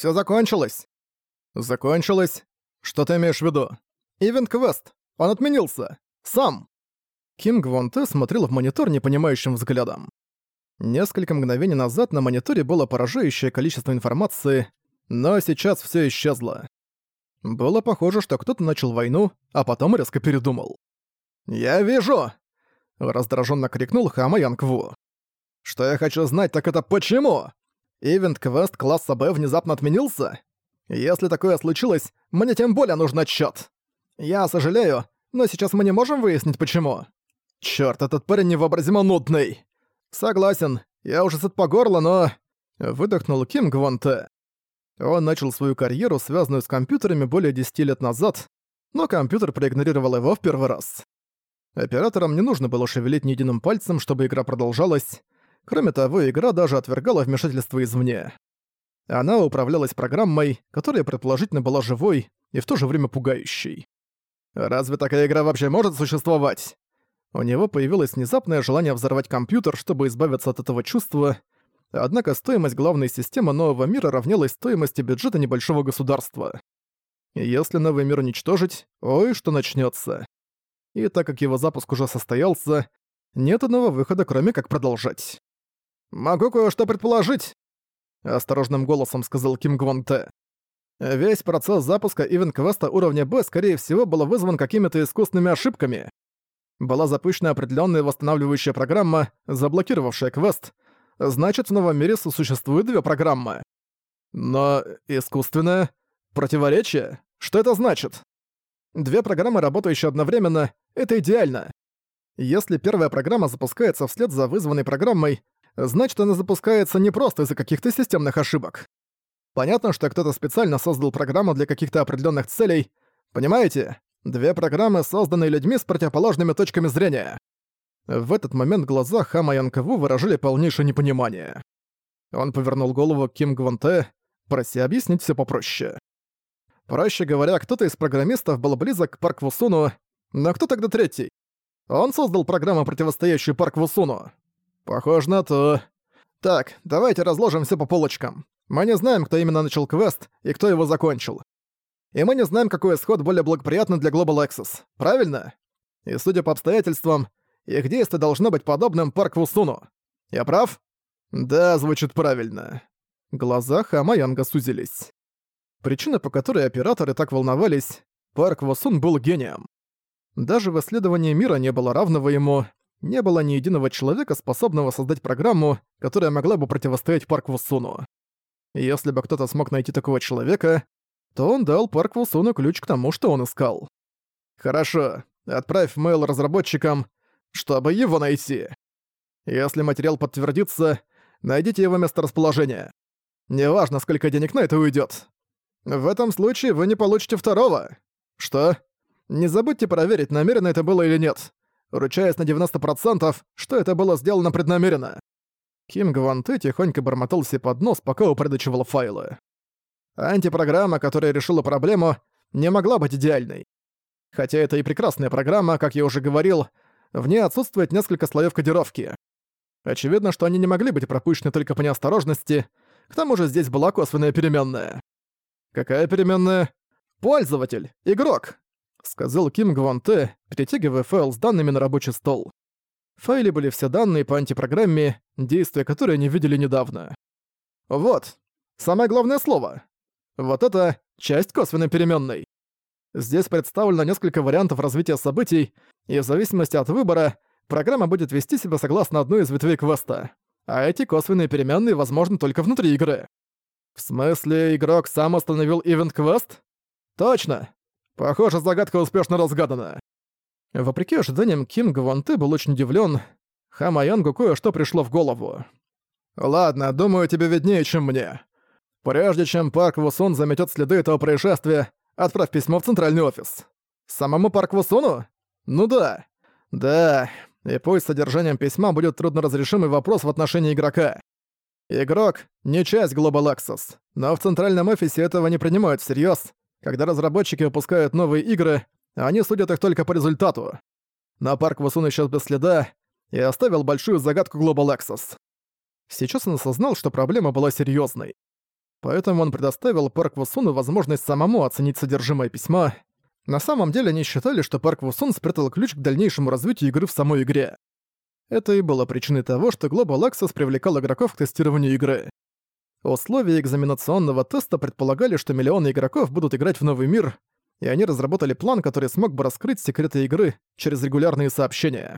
Все закончилось!» «Закончилось? Что ты имеешь в виду?» «Ивент-квест! Он отменился! Сам!» Ким Гвон Тэ смотрел в монитор непонимающим взглядом. Несколько мгновений назад на мониторе было поражающее количество информации, но сейчас все исчезло. Было похоже, что кто-то начал войну, а потом резко передумал. «Я вижу!» — раздраженно крикнул Хама Янгву. «Что я хочу знать, так это почему? Ивент-квест класса Б внезапно отменился? Если такое случилось, мне тем более нужен отчет. Я сожалею, но сейчас мы не можем выяснить, почему. Чёрт, этот парень невообразимо нудный. Согласен, я уже сыт по горло, но... Выдохнул Ким Гвонте. Он начал свою карьеру, связанную с компьютерами, более 10 лет назад, но компьютер проигнорировал его в первый раз. Операторам не нужно было шевелить ни единым пальцем, чтобы игра продолжалась. Кроме того, игра даже отвергала вмешательство извне. Она управлялась программой, которая предположительно была живой и в то же время пугающей. Разве такая игра вообще может существовать? У него появилось внезапное желание взорвать компьютер, чтобы избавиться от этого чувства, однако стоимость главной системы нового мира равнялась стоимости бюджета небольшого государства. если новый мир уничтожить, ой, что начнется. И так как его запуск уже состоялся, нет иного выхода, кроме как продолжать. «Могу кое-что предположить», — осторожным голосом сказал Ким Гвон Тэ. Весь процесс запуска ивент-квеста уровня Б, скорее всего, был вызван какими-то искусственными ошибками. Была запущена определенная восстанавливающая программа, заблокировавшая квест. Значит, в новом мире существуют две программы. Но искусственное противоречие? Что это значит? Две программы, работающие одновременно, это идеально. Если первая программа запускается вслед за вызванной программой, значит она запускается не просто из-за каких-то системных ошибок. Понятно, что кто-то специально создал программу для каких-то определенных целей. Понимаете? Две программы, созданные людьми с противоположными точками зрения. В этот момент глаза Хама Янкову выражали полнейшее непонимание. Он повернул голову к Ким Гванте, прося объяснить все попроще. Проще говоря, кто-то из программистов был близок к Парк Вусуну, но кто тогда третий? Он создал программу, противостоящую Парк Вусуну. Похоже на то. Так, давайте разложим все по полочкам. Мы не знаем, кто именно начал квест и кто его закончил. И мы не знаем, какой исход более благоприятный для Global Access. Правильно? И судя по обстоятельствам, их действие должно быть подобным Парк Вусуну. Я прав? Да, звучит правильно. Глаза Хама Янга сузились. Причина, по которой операторы так волновались, Парк Вусун был гением. Даже в исследовании мира не было равного ему, не было ни единого человека, способного создать программу, которая могла бы противостоять Парк Вусуну. Если бы кто-то смог найти такого человека, то он дал Парк Вусуну ключ к тому, что он искал. Хорошо, отправь мейл разработчикам, чтобы его найти. Если материал подтвердится, найдите его месторасположение. Неважно, сколько денег на это уйдет. В этом случае вы не получите второго. Что? Не забудьте проверить, намеренно это было или нет. Ручаясь на 90%, что это было сделано преднамеренно. Ким Гванты тихонько бормотал себе под нос, пока упредочивал файлы. Антипрограмма, которая решила проблему, не могла быть идеальной. Хотя это и прекрасная программа, как я уже говорил, в ней отсутствует несколько слоев кодировки. Очевидно, что они не могли быть пропущены только по неосторожности, к тому же здесь была косвенная переменная. Какая переменная? Пользователь, игрок, сказал Ким Гванте, перетягивая файл с данными на рабочий стол. В файле были все данные по антипрограмме, действия которой они видели недавно. Вот, самое главное слово. Вот это часть косвенной переменной. Здесь представлено несколько вариантов развития событий, и в зависимости от выбора, программа будет вести себя согласно одной из ветвей квеста. А эти косвенные переменные возможны только внутри игры. В смысле, игрок сам остановил ивент-квест? Точно. Похоже, загадка успешно разгадана. Вопреки ожиданиям, Ким Гванты был очень удивлен. Хама Янгу кое-что пришло в голову. «Ладно, думаю, тебе виднее, чем мне. Прежде чем Парк Вусон заметет следы этого происшествия, отправь письмо в центральный офис. Самому Парк Вусону? Ну да. Да, и пусть содержанием письма будет трудноразрешимый вопрос в отношении игрока. Игрок — не часть Global Access, но в центральном офисе этого не принимают всерьёз. Когда разработчики выпускают новые игры, они судят их только по результату. Но парк Васун исчез без следа и оставил большую загадку Global Access. Сейчас он осознал, что проблема была серьезной. поэтому он предоставил Парк Вусуну возможность самому оценить содержимое письма. На самом деле они считали, что Парк Вусун спрятал ключ к дальнейшему развитию игры в самой игре. Это и было причиной того, что Global Access привлекал игроков к тестированию игры. Условия экзаменационного теста предполагали, что миллионы игроков будут играть в новый мир, и они разработали план, который смог бы раскрыть секреты игры через регулярные сообщения.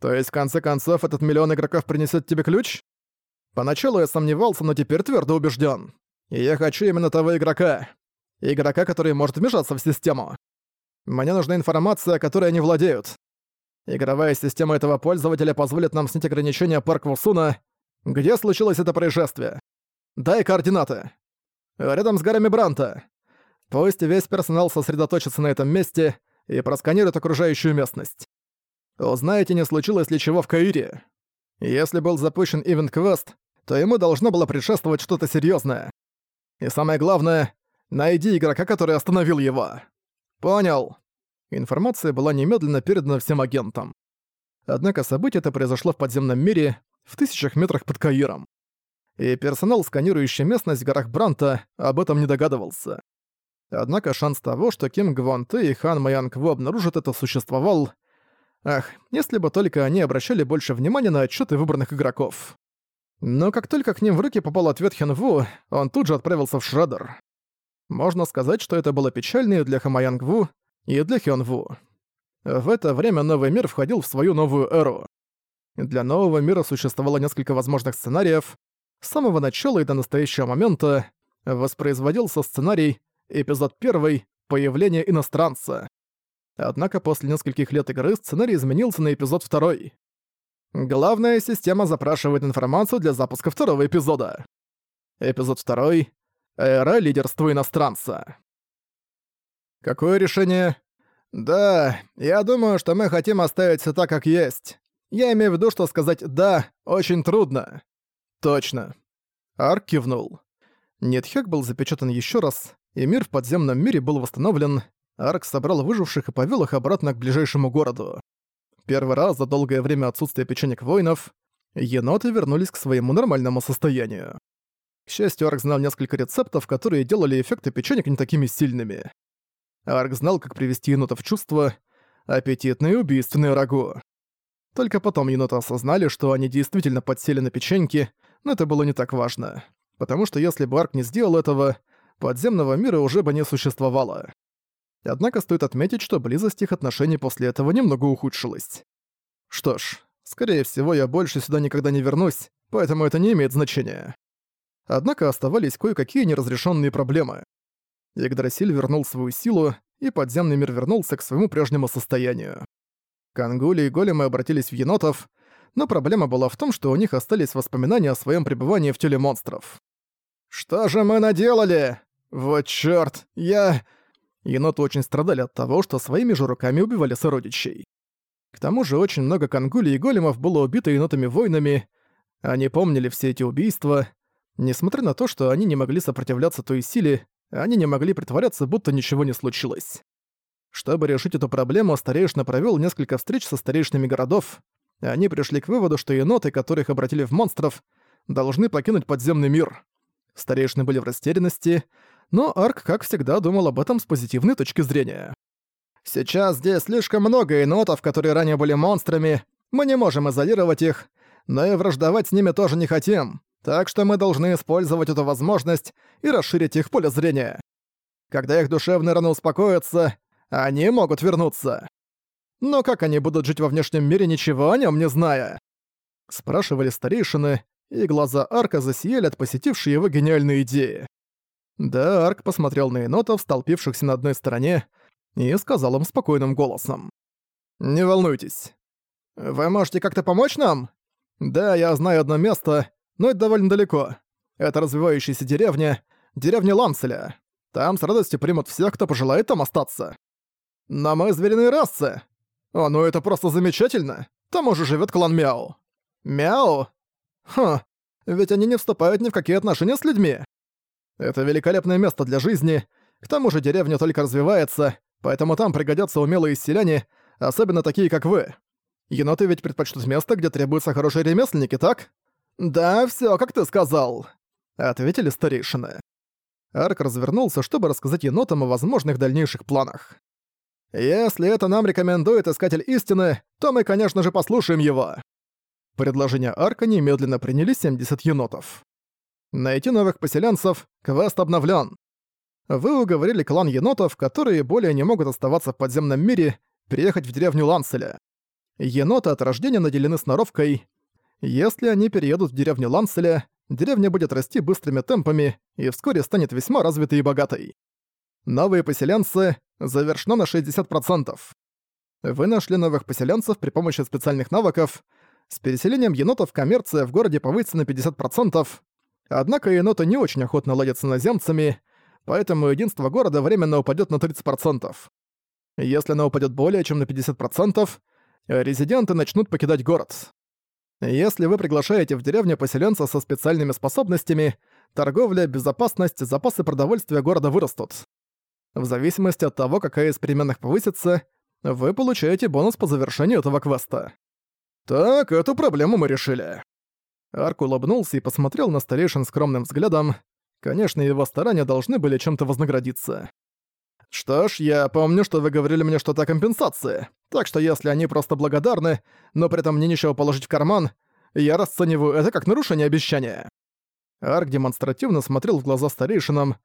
То есть, в конце концов, этот миллион игроков принесет тебе ключ? Поначалу я сомневался, но теперь твердо убежден. И я хочу именно того игрока. Игрока, который может вмешаться в систему. Мне нужна информация, которой они владеют. Игровая система этого пользователя позволит нам снять ограничения Парк Вусуна. Где случилось это происшествие? Дай координаты. Рядом с горами Бранта. Пусть весь персонал сосредоточится на этом месте и просканирует окружающую местность. Узнаете, не случилось ли чего в Каире. Если был запущен ивент-квест, то ему должно было предшествовать что-то серьезное. И самое главное, найди игрока, который остановил его. Понял. Информация была немедленно передана всем агентам. Однако событие это произошло в подземном мире, в тысячах метрах под Каиром. И персонал, сканирующий местность в горах Бранта, об этом не догадывался. Однако шанс того, что Ким Гвон Тэ и Хан Маян Кво обнаружат это, существовал. Ах, если бы только они обращали больше внимания на отчеты выбранных игроков. Но как только к ним в руки попал ответ Хенву, он тут же отправился в Шреддер. Можно сказать, что это было печально и для Хамаянгву, и для Хёнву. В это время новый мир входил в свою новую эру. Для нового мира существовало несколько возможных сценариев. С самого начала и до настоящего момента воспроизводился сценарий эпизод 1 «Появление иностранца». Однако после нескольких лет игры сценарий изменился на эпизод 2. Главная система запрашивает информацию для запуска второго эпизода. Эпизод 2 Эра лидерства иностранца. Какое решение? Да, я думаю, что мы хотим оставить все так, как есть. Я имею в виду, что сказать «да» очень трудно. Точно. Арк кивнул. Нетхек был запечатан еще раз, и мир в подземном мире был восстановлен. Арк собрал выживших и повел их обратно к ближайшему городу. Первый раз за долгое время отсутствия печенек воинов еноты вернулись к своему нормальному состоянию. К счастью, Арк знал несколько рецептов, которые делали эффекты печенек не такими сильными. Арк знал, как привести енота в чувство, аппетитное и убийственное рагу. Только потом еноты осознали, что они действительно подсели на печеньки, но это было не так важно. Потому что если бы Арк не сделал этого, подземного мира уже бы не существовало. Однако стоит отметить, что близость их отношений после этого немного ухудшилась. Что ж, скорее всего, я больше сюда никогда не вернусь, поэтому это не имеет значения. Однако оставались кое-какие неразрешенные проблемы. Игдрасиль вернул свою силу, и подземный мир вернулся к своему прежнему состоянию. Кангули и големы обратились в енотов, но проблема была в том, что у них остались воспоминания о своем пребывании в теле монстров. «Что же мы наделали? Вот чёрт, я...» Еноты очень страдали от того, что своими же руками убивали сородичей. К тому же очень много кангулей и големов было убито енотами-воинами, они помнили все эти убийства, Несмотря на то, что они не могли сопротивляться той силе, они не могли притворяться, будто ничего не случилось. Чтобы решить эту проблему, старейшина провёл несколько встреч со старейшинами городов. Они пришли к выводу, что еноты, которых обратили в монстров, должны покинуть подземный мир. Старейшины были в растерянности, но Арк, как всегда, думал об этом с позитивной точки зрения. «Сейчас здесь слишком много енотов, которые ранее были монстрами, мы не можем изолировать их, но и враждовать с ними тоже не хотим. Так что мы должны использовать эту возможность и расширить их поле зрения. Когда их душевные раны успокоятся, они могут вернуться. Но как они будут жить во внешнем мире, ничего о нем не зная? Спрашивали старейшины, и глаза Арка засияли от посетившей его гениальной идеи. Да, Арк посмотрел на енотов, столпившихся на одной стороне, и сказал им спокойным голосом. «Не волнуйтесь. Вы можете как-то помочь нам? Да, я знаю одно место, но это довольно далеко. Это развивающаяся деревня, деревня Ланцеля. Там с радостью примут всех, кто пожелает там остаться. Но мы звериные расы. О, ну это просто замечательно. Там уже живет клан Мяу. Мяу? Хм, ведь они не вступают ни в какие отношения с людьми. Это великолепное место для жизни. К тому же деревня только развивается, поэтому там пригодятся умелые селяне, особенно такие, как вы. Еноты ведь предпочтут место, где требуются хорошие ремесленники, так? «Да, всё, как ты сказал», — ответили старейшины. Арк развернулся, чтобы рассказать енотам о возможных дальнейших планах. «Если это нам рекомендует Искатель Истины, то мы, конечно же, послушаем его». Предложение Арка немедленно приняли 70 енотов. Найти новых поселенцев, квест обновлен. Вы уговорили клан енотов, которые более не могут оставаться в подземном мире, приехать в деревню Ланселя. Еноты от рождения наделены сноровкой. Если они переедут в деревню Ланселя, деревня будет расти быстрыми темпами и вскоре станет весьма развитой и богатой. Новые поселенцы завершено на 60%. Вы нашли новых поселенцев при помощи специальных навыков. С переселением енотов коммерция в городе повысится на 50%. Однако еноты не очень охотно ладят с иноземцами, поэтому единство города временно упадет на 30%. Если оно упадет более чем на 50%, резиденты начнут покидать город. Если вы приглашаете в деревню поселенца со специальными способностями, торговля, безопасность, запасы продовольствия города вырастут. В зависимости от того, какая из переменных повысится, вы получаете бонус по завершению этого квеста. Так, эту проблему мы решили. Арк улыбнулся и посмотрел на старейшин скромным взглядом. Конечно, его старания должны были чем-то вознаградиться. «Что ж, я помню, что вы говорили мне что-то о компенсации, так что если они просто благодарны, но при этом мне ничего положить в карман, я расцениваю это как нарушение обещания». Арк демонстративно смотрел в глаза старейшинам.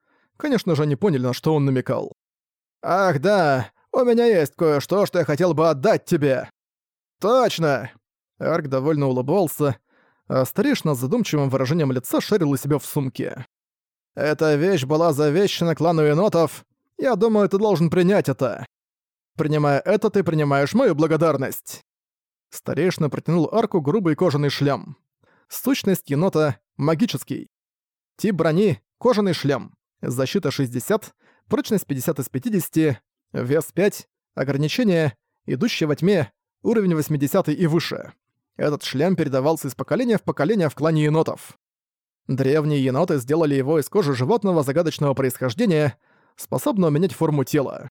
Конечно же, они поняли, на что он намекал. «Ах да, у меня есть кое-что, что я хотел бы отдать тебе!» «Точно!» Арк довольно улыбался, а старейшина с задумчивым выражением лица шарил у себя в сумке. «Эта вещь была завещана клану енотов. Я думаю, ты должен принять это. Принимая это, ты принимаешь мою благодарность». Старейшина протянул арку грубый кожаный шлем. Сущность енота — магический. Тип брони — кожаный шлем. Защита 60, прочность 50 из 50, вес 5, ограничение, идущее во тьме, уровень 80 и выше. Этот шлем передавался из поколения в поколение в клане енотов. Древние еноты сделали его из кожи животного загадочного происхождения, способного менять форму тела.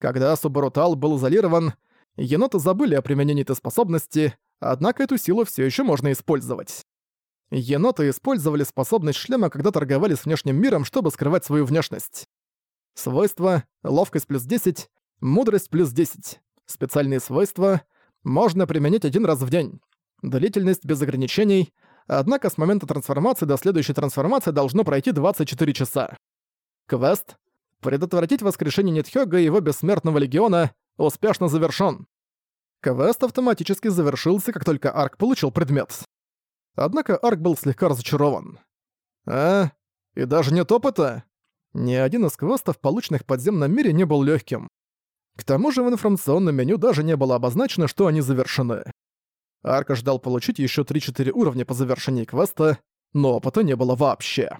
Когда Субарутал был изолирован, еноты забыли о применении этой способности, однако эту силу все еще можно использовать. Еноты использовали способность шлема, когда торговали с внешним миром, чтобы скрывать свою внешность. Свойства — ловкость плюс 10, мудрость плюс 10. Специальные свойства можно применить один раз в день. Длительность без ограничений, однако с момента трансформации до следующей трансформации должно пройти 24 часа. Квест «Предотвратить воскрешение Нитхёга и его бессмертного легиона» успешно завершён. Квест автоматически завершился, как только Арк получил предмет. Однако Арк был слегка разочарован. «А? И даже нет опыта?» Ни один из квестов, полученных в подземном мире, не был легким. К тому же в информационном меню даже не было обозначено, что они завершены. Арк ждал получить еще 3-4 уровня по завершении квеста, но опыта не было вообще.